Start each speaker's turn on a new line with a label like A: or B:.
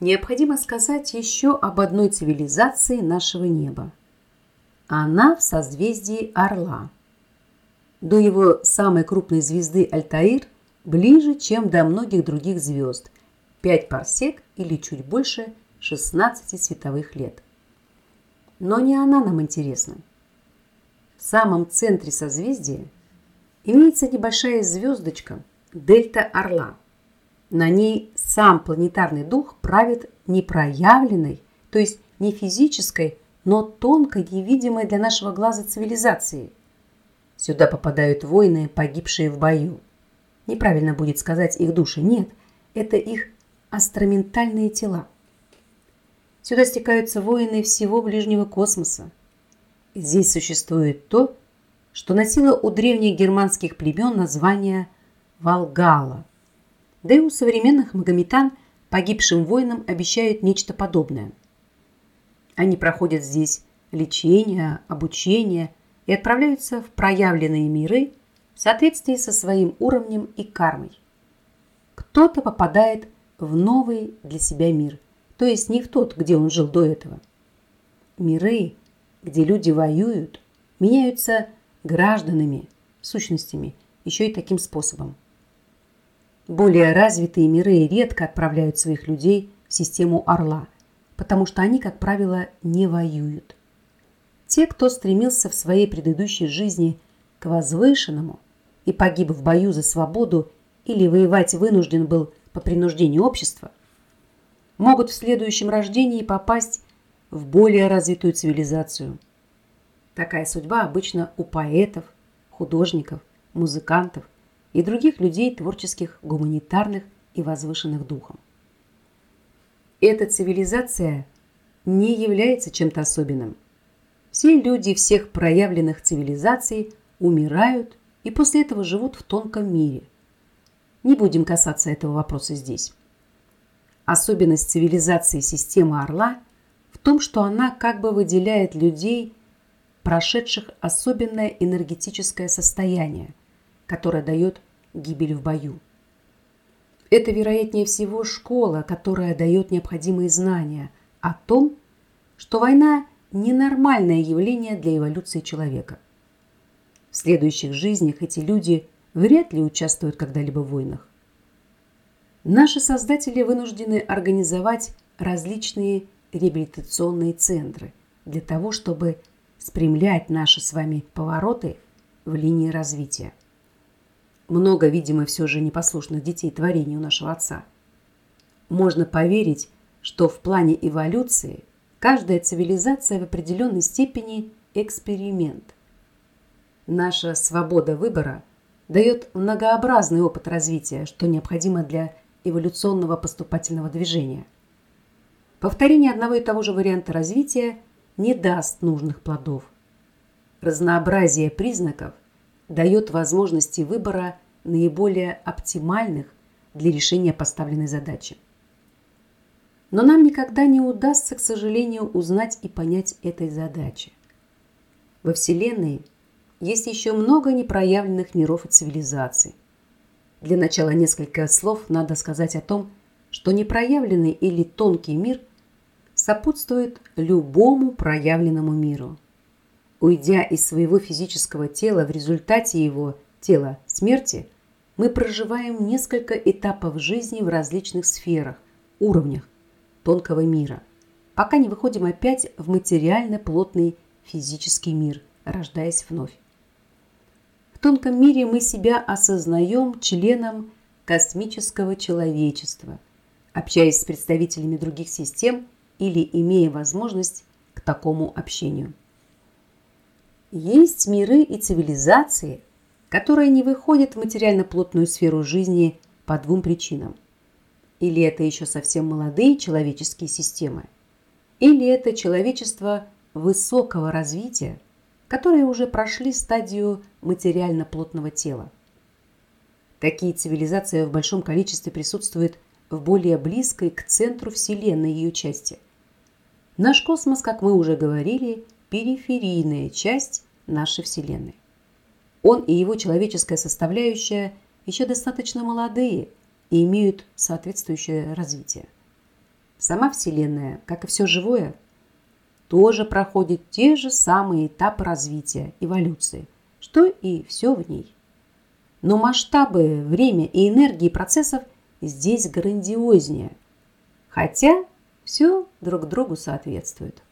A: необходимо сказать еще об одной цивилизации нашего неба. Она в созвездии Орла. До его самой крупной звезды Альтаир ближе, чем до многих других звезд – 5 парсек или чуть больше 16 световых лет. Но не она нам интересна. В самом центре созвездия имеется небольшая звездочка – дельта Орла – на ней сам планетарный дух правит непроявленной, то есть не физической, но тонкой, невидимой для нашего глаза цивилизацией. Сюда попадают воины, погибшие в бою. Неправильно будет сказать их души. Нет, это их астроментальные тела. Сюда стекаются воины всего ближнего космоса. Здесь существует то, что носило у древних германских племен название Волгала – да и у современных магометан погибшим воинам обещают нечто подобное. Они проходят здесь лечение, обучение и отправляются в проявленные миры в соответствии со своим уровнем и кармой. Кто-то попадает в новый для себя мир, то есть не в тот, где он жил до этого. Миры, где люди воюют, меняются гражданами, сущностями, еще и таким способом. Более развитые миры редко отправляют своих людей в систему Орла, потому что они, как правило, не воюют. Те, кто стремился в своей предыдущей жизни к возвышенному и погиб в бою за свободу или воевать вынужден был по принуждению общества, могут в следующем рождении попасть в более развитую цивилизацию. Такая судьба обычно у поэтов, художников, музыкантов – и других людей творческих, гуманитарных и возвышенных духом. Эта цивилизация не является чем-то особенным. Все люди всех проявленных цивилизаций умирают и после этого живут в тонком мире. Не будем касаться этого вопроса здесь. Особенность цивилизации системы Орла в том, что она как бы выделяет людей, прошедших особенное энергетическое состояние, которое дает гибель в бою. Это, вероятнее всего, школа, которая дает необходимые знания о том, что война – ненормальное явление для эволюции человека. В следующих жизнях эти люди вряд ли участвуют когда-либо в войнах. Наши создатели вынуждены организовать различные реабилитационные центры для того, чтобы спрямлять наши с вами повороты в линии развития. Много, видимо, все же непослушных детей творения у нашего Отца. Можно поверить, что в плане эволюции каждая цивилизация в определенной степени эксперимент. Наша свобода выбора дает многообразный опыт развития, что необходимо для эволюционного поступательного движения. Повторение одного и того же варианта развития не даст нужных плодов. Разнообразие признаков – дает возможности выбора наиболее оптимальных для решения поставленной задачи. Но нам никогда не удастся, к сожалению, узнать и понять этой задачи. Во Вселенной есть еще много непроявленных миров и цивилизаций. Для начала несколько слов надо сказать о том, что непроявленный или тонкий мир сопутствует любому проявленному миру – Уйдя из своего физического тела в результате его тела смерти, мы проживаем несколько этапов жизни в различных сферах, уровнях тонкого мира, пока не выходим опять в материально-плотный физический мир, рождаясь вновь. В тонком мире мы себя осознаем членом космического человечества, общаясь с представителями других систем или имея возможность к такому общению. Есть миры и цивилизации, которые не выходят в материально-плотную сферу жизни по двум причинам. Или это еще совсем молодые человеческие системы, или это человечество высокого развития, которые уже прошли стадию материально-плотного тела. Такие цивилизации в большом количестве присутствуют в более близкой к центру Вселенной ее части. Наш космос, как мы уже говорили, периферийная часть нашей Вселенной. Он и его человеческая составляющая еще достаточно молодые и имеют соответствующее развитие. сама Вселенная, как и все живое, тоже проходит те же самые этапы развития, эволюции, что и все в ней. Но масштабы, время и энергии процессов здесь грандиознее, хотя все друг другу соответствует.